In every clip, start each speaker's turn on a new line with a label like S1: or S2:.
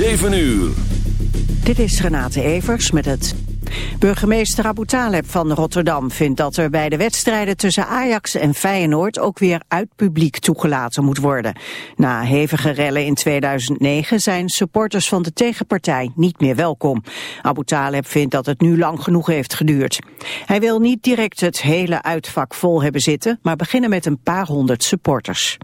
S1: 7 uur.
S2: Dit is Renate Evers met het... Burgemeester Abu Taleb van Rotterdam vindt dat er bij de wedstrijden tussen Ajax en Feyenoord ook weer uit publiek toegelaten moet worden. Na hevige rellen in 2009 zijn supporters van de tegenpartij niet meer welkom. Abu Taleb vindt dat het nu lang genoeg heeft geduurd. Hij wil niet direct het hele uitvak vol hebben zitten, maar beginnen met een paar honderd supporters.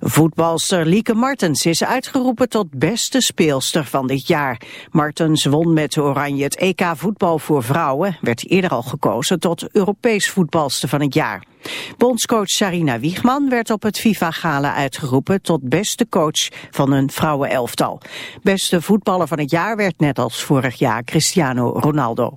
S2: Voetbalster Lieke Martens is uitgeroepen tot beste speelster van dit jaar. Martens won met Oranje het EK voetbal voor vrouwen, werd eerder al gekozen tot Europees voetbalster van het jaar. Bondscoach Sarina Wiegman werd op het FIFA-gala uitgeroepen tot beste coach van een vrouwenelftal. Beste voetballer van het jaar werd net als vorig jaar Cristiano Ronaldo.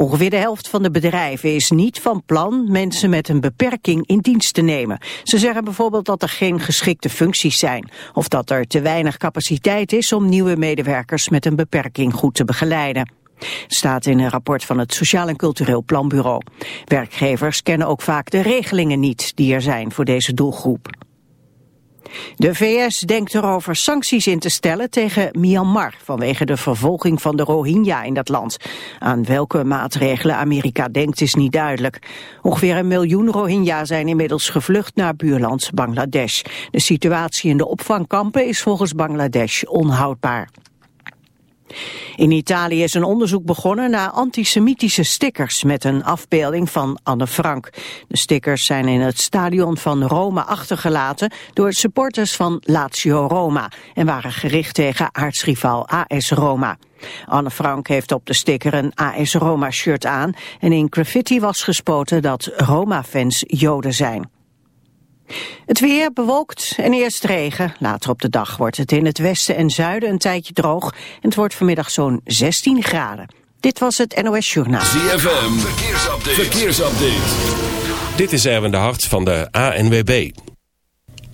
S2: Ongeveer de helft van de bedrijven is niet van plan mensen met een beperking in dienst te nemen. Ze zeggen bijvoorbeeld dat er geen geschikte functies zijn of dat er te weinig capaciteit is om nieuwe medewerkers met een beperking goed te begeleiden. Staat in een rapport van het Sociaal en Cultureel Planbureau. Werkgevers kennen ook vaak de regelingen niet die er zijn voor deze doelgroep. De VS denkt erover sancties in te stellen tegen Myanmar vanwege de vervolging van de Rohingya in dat land. Aan welke maatregelen Amerika denkt is niet duidelijk. Ongeveer een miljoen Rohingya zijn inmiddels gevlucht naar buurland Bangladesh. De situatie in de opvangkampen is volgens Bangladesh onhoudbaar. In Italië is een onderzoek begonnen naar antisemitische stickers met een afbeelding van Anne Frank. De stickers zijn in het stadion van Rome achtergelaten door supporters van Lazio Roma en waren gericht tegen aartsrivaal AS Roma. Anne Frank heeft op de sticker een AS Roma shirt aan en in graffiti was gespoten dat Roma-fans Joden zijn. Het weer bewolkt en eerst regen. Later op de dag wordt het in het westen en zuiden een tijdje droog. En het wordt vanmiddag zo'n 16 graden. Dit was het NOS Journaal.
S1: ZFM, verkeersupdate. verkeersupdate.
S3: Dit is Erwin de Hart van de ANWB.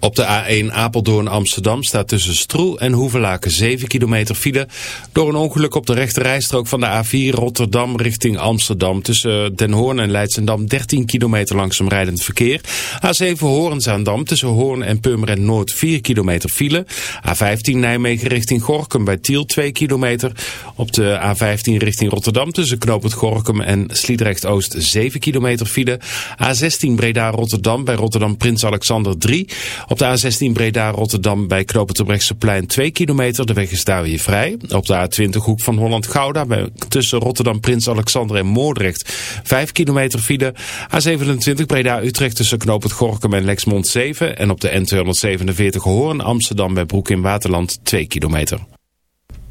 S3: Op de A1 Apeldoorn Amsterdam staat tussen Stroel en Hoevelaken 7 kilometer file. Door een ongeluk op de rechte rijstrook van de A4 Rotterdam richting Amsterdam. Tussen Den Hoorn en Leidsendam 13 kilometer langzaam rijdend verkeer. A7 Hoornzaandam tussen Hoorn en Purmerend Noord 4 kilometer file. A15 Nijmegen richting Gorkum bij Tiel 2 kilometer. Op de A15 richting Rotterdam tussen Knoopend Gorkum en Sliedrecht Oost 7 kilometer file. A16 Breda Rotterdam bij Rotterdam Prins Alexander 3. Op de A16 Breda-Rotterdam bij Knopen 2 kilometer. De weg is daar weer vrij. Op de A20 Hoek van Holland-Gouda tussen Rotterdam, Prins Alexander en Moordrecht 5 kilometer file. A27 Breda-Utrecht tussen Knopen Gorkum en Lexmond 7. En op de N247 Hoorn Amsterdam bij Broek in Waterland 2 kilometer.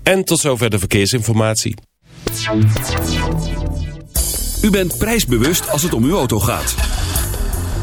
S3: En tot zover de verkeersinformatie.
S1: U bent prijsbewust als het om uw auto gaat.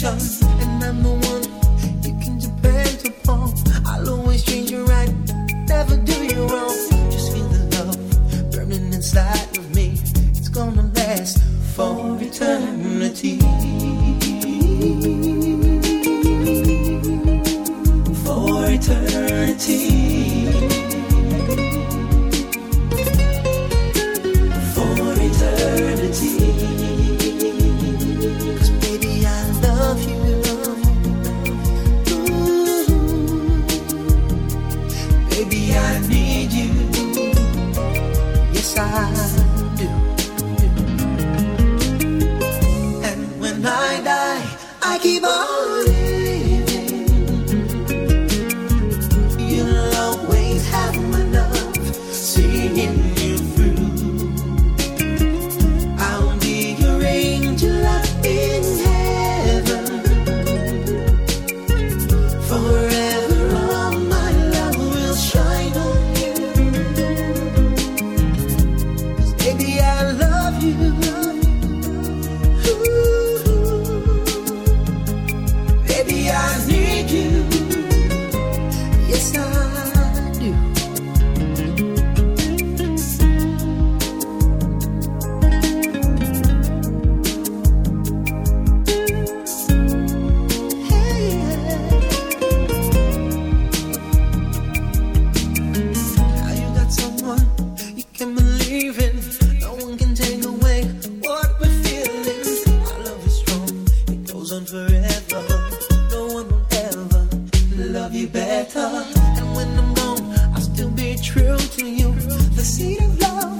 S4: 生。To
S5: you. The seed of love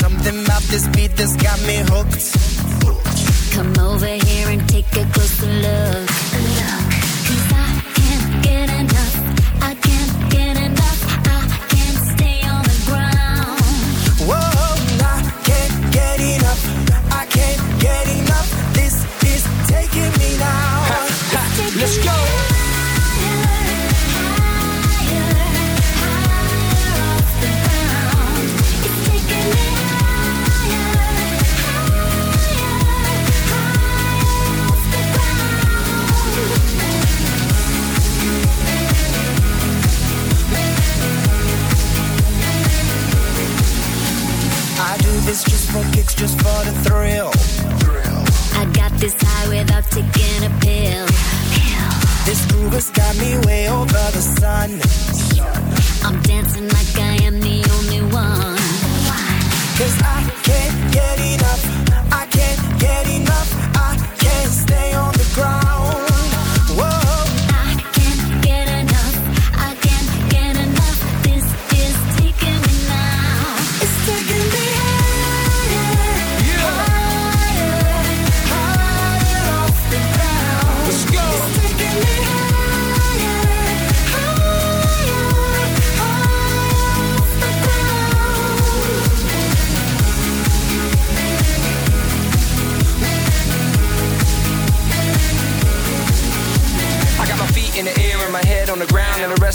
S6: Something about this beat that's got me hooked.
S7: Come over here and take a closer look
S6: just for the thrill.
S7: I got this high without taking a pill.
S6: This groove has got me way over the sun.
S7: I'm dancing like